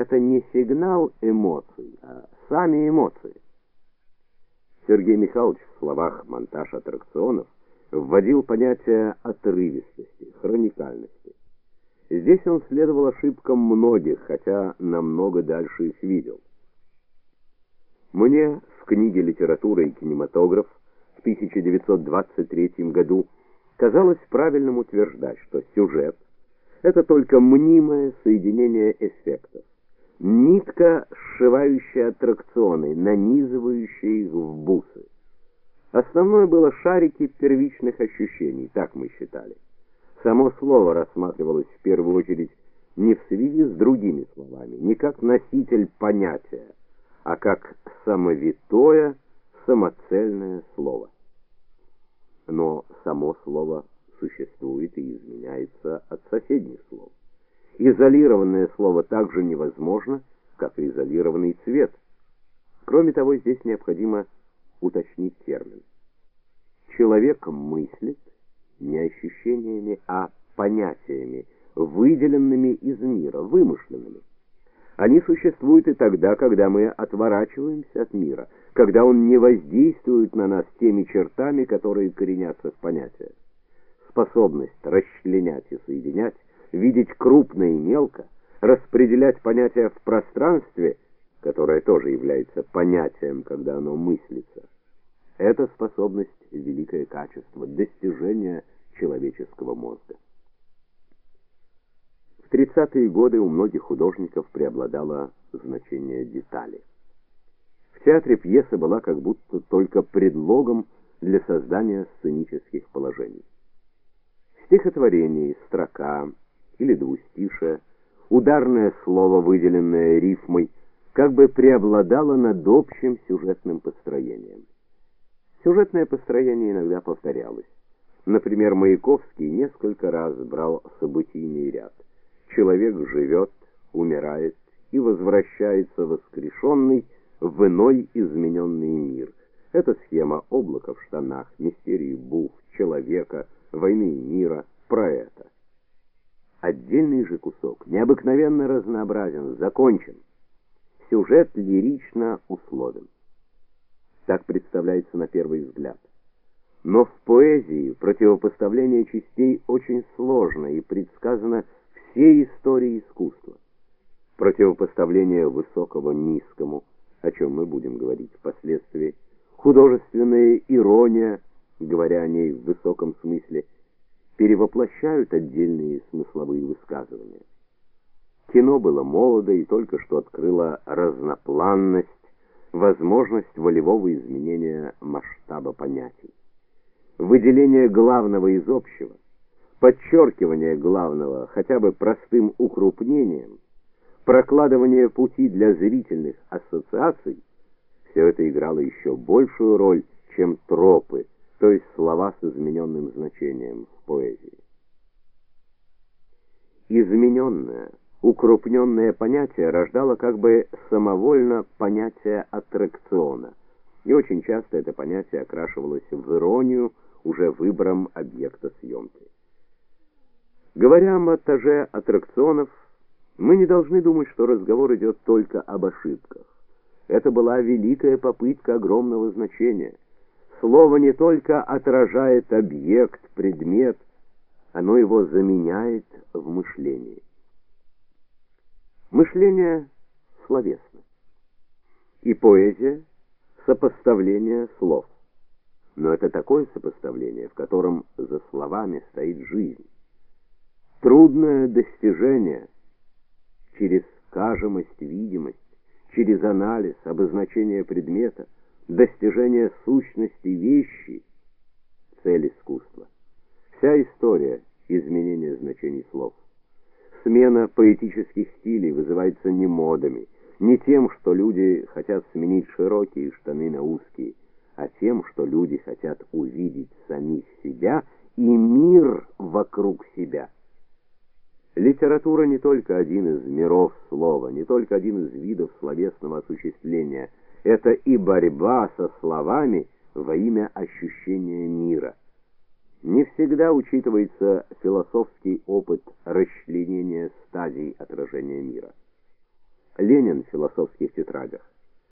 это не сигнал эмоций, а сами эмоции. Сергей Михайлович в словах «монтаж аттракционов» вводил понятие отрывистости, хроникальности. Здесь он следовал ошибкам многих, хотя намного дальше их видел. Мне в книге «Литература и кинематограф» в 1923 году казалось правильным утверждать, что сюжет — это только мнимое соединение эффектов, нитка, сшивающая аттракционы, нанизывающая их в бусы. Основное было шарики первичных ощущений, так мы считали. Само слово рассматривалось в первую очередь не в связи с другими словами, не как носитель понятия, а как самовитое, самоцельное слово. Но само слово существует и изменяется от соседних. Изолированное слово также невозможно, как и изолированный цвет. Кроме того, здесь необходимо уточнить термин. Человек мыслит не ощущениями, а понятиями, выделенными из мира, вымышленными. Они существуют и тогда, когда мы отворачиваемся от мира, когда он не воздействует на нас теми чертами, которые коренятся в понятиях. Способность расчленять и соединять, видеть крупно и мелко, распределять понятия в пространстве, которое тоже является понятием, когда оно мыслится. Эта способность — великое качество, достижение человеческого мозга. В 30-е годы у многих художников преобладало значение детали. В театре пьеса была как будто только предлогом для создания сценических положений. Стихотворение, строка или двустишие, ударное слово, выделенное рифмой, как бы преобладало над общим сюжетным построением. Сюжетное построение иногда повторялось. Например, Маяковский несколько раз брал событийный ряд – человек живет, умирает и возвращается воскрешенный в иной измененный мир. Это схема облака в штанах, мистерии бух, человека, войны и мира, про это. Отдельный же кусок необыкновенно разнообразен, закончен. Сюжет лирично условен. Так представляется на первый взгляд. Но в поэзии противопоставление частей очень сложно и предсказано всей истории искусства. Противопоставление высокого низкому, о чем мы будем говорить впоследствии, художественная ирония, говоря о ней в высоком смысле, перевоплощают отдельные смысловые высказывания. Кино было молодо и только что открыло разнопланность, возможность волевого изменения масштаба понятий. Выделение главного из общего – подчеркивание главного хотя бы простым укрупнением, прокладывание пути для зрительных ассоциаций, все это играло еще большую роль, чем тропы, то есть слова с измененным значением в поэзии. Измененное, укрупненное понятие рождало как бы самовольно понятие аттракциона, и очень часто это понятие окрашивалось в иронию уже выбором объекта съемки. Говоря о монтаже аттракционов, мы не должны думать, что разговор идет только об ошибках. Это была великая попытка огромного значения. Слово не только отражает объект, предмет, оно его заменяет в мышлении. Мышление словесно. И поэзия — сопоставление слов. Но это такое сопоставление, в котором за словами стоит жизнь трудное достижение через кажемость, видимость, через анализ, обозначение предмета, достижение сущности вещи, цель искусства. Вся история изменения значений слов. Смена поэтических стилей вызывается не модами, не тем, что люди хотят сменить широкие штаны на узкие, а тем, что люди хотят увидеть самих себя и мир вокруг себя. Литература не только один из миров слова, не только один из видов словесного осуществления. Это и борьба со словами во имя ощущения мира. Не всегда учитывается философский опыт расчленения стадий отражения мира. Ленин в философских тетрадях.